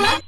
Huh?